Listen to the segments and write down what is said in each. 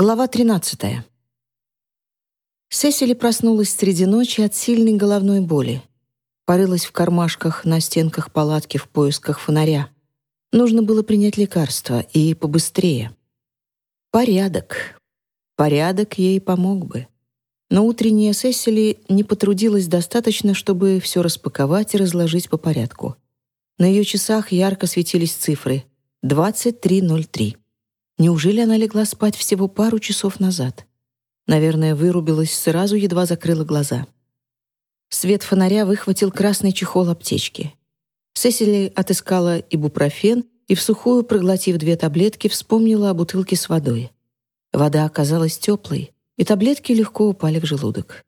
Глава 13. Сесили проснулась среди ночи от сильной головной боли. Порылась в кармашках на стенках палатки в поисках фонаря. Нужно было принять лекарство, и побыстрее. Порядок. Порядок ей помог бы. Но утренняя Сесили не потрудилась достаточно, чтобы все распаковать и разложить по порядку. На ее часах ярко светились цифры — 23.03. Неужели она легла спать всего пару часов назад? Наверное, вырубилась сразу, едва закрыла глаза. Свет фонаря выхватил красный чехол аптечки. Сесили отыскала ибупрофен и, в сухую проглотив две таблетки, вспомнила о бутылке с водой. Вода оказалась теплой, и таблетки легко упали в желудок.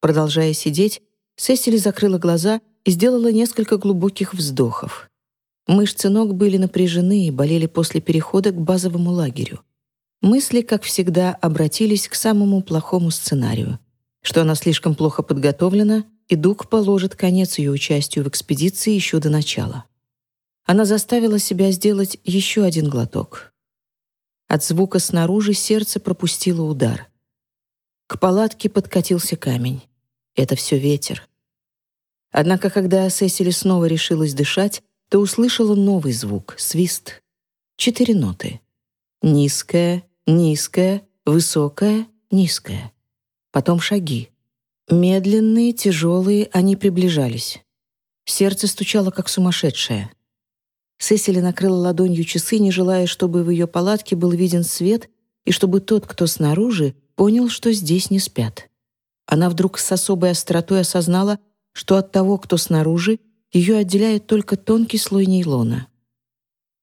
Продолжая сидеть, Сесили закрыла глаза и сделала несколько глубоких вздохов. Мышцы ног были напряжены и болели после перехода к базовому лагерю. Мысли, как всегда, обратились к самому плохому сценарию, что она слишком плохо подготовлена, и Дуг положит конец ее участию в экспедиции еще до начала. Она заставила себя сделать еще один глоток. От звука снаружи сердце пропустило удар. К палатке подкатился камень. Это все ветер. Однако, когда Сесили снова решилась дышать, то услышала новый звук — свист. Четыре ноты. Низкая, низкая, высокая, низкая. Потом шаги. Медленные, тяжелые, они приближались. Сердце стучало, как сумасшедшее. Сесили накрыла ладонью часы, не желая, чтобы в ее палатке был виден свет и чтобы тот, кто снаружи, понял, что здесь не спят. Она вдруг с особой остротой осознала, что от того, кто снаружи, ее отделяет только тонкий слой нейлона.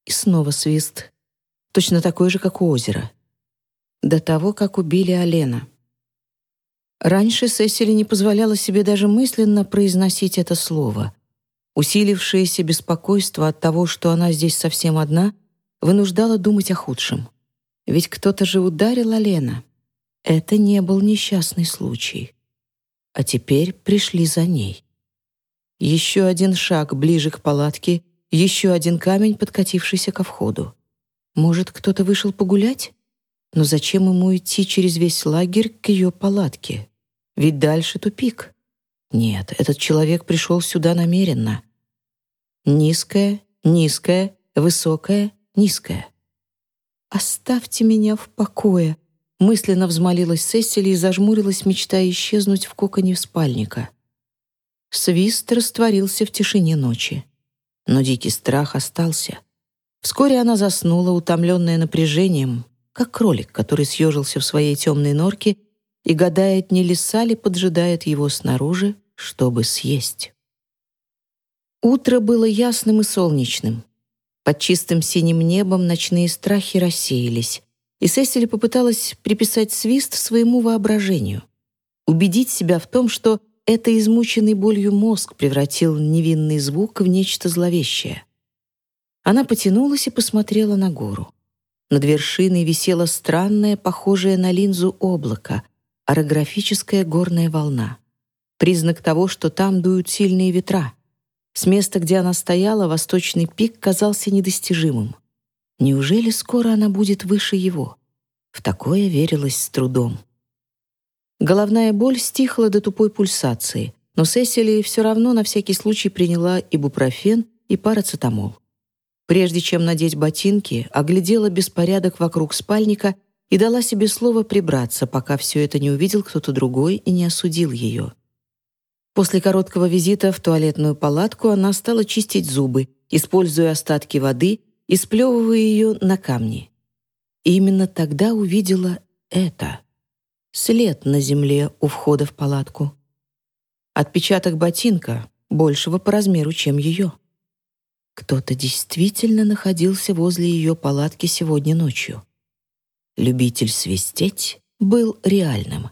И снова свист, точно такой же, как у озера. До того, как убили Алена. Раньше Сесили не позволяла себе даже мысленно произносить это слово. Усилившееся беспокойство от того, что она здесь совсем одна, вынуждало думать о худшем. Ведь кто-то же ударил Алена. Это не был несчастный случай. А теперь пришли за ней. Еще один шаг ближе к палатке, еще один камень, подкатившийся ко входу. Может, кто-то вышел погулять? Но зачем ему идти через весь лагерь к ее палатке? Ведь дальше тупик. Нет, этот человек пришел сюда намеренно. Низкая, низкая, высокая, низкая. «Оставьте меня в покое», — мысленно взмолилась Сесили и зажмурилась, мечтая исчезнуть в коконе спальника. Свист растворился в тишине ночи. Но дикий страх остался. Вскоре она заснула, утомленная напряжением, как кролик, который съежился в своей темной норке и гадает, не лиса ли поджидает его снаружи, чтобы съесть. Утро было ясным и солнечным. Под чистым синим небом ночные страхи рассеялись, и Сесили попыталась приписать свист своему воображению, убедить себя в том, что это измученный болью мозг превратил невинный звук в нечто зловещее. Она потянулась и посмотрела на гору. Над вершиной висела странная, похожая на линзу облако, орографическая горная волна. Признак того, что там дуют сильные ветра. С места, где она стояла, восточный пик казался недостижимым. Неужели скоро она будет выше его? В такое верилось с трудом. Головная боль стихла до тупой пульсации, но Сесили все равно на всякий случай приняла ибупрофен и парацетамол. Прежде чем надеть ботинки, оглядела беспорядок вокруг спальника и дала себе слово прибраться, пока все это не увидел кто-то другой и не осудил ее. После короткого визита в туалетную палатку она стала чистить зубы, используя остатки воды и сплевывая ее на камни. И именно тогда увидела это — след на земле у входа в палатку. Отпечаток ботинка, большего по размеру, чем ее. Кто-то действительно находился возле ее палатки сегодня ночью. Любитель свистеть был реальным.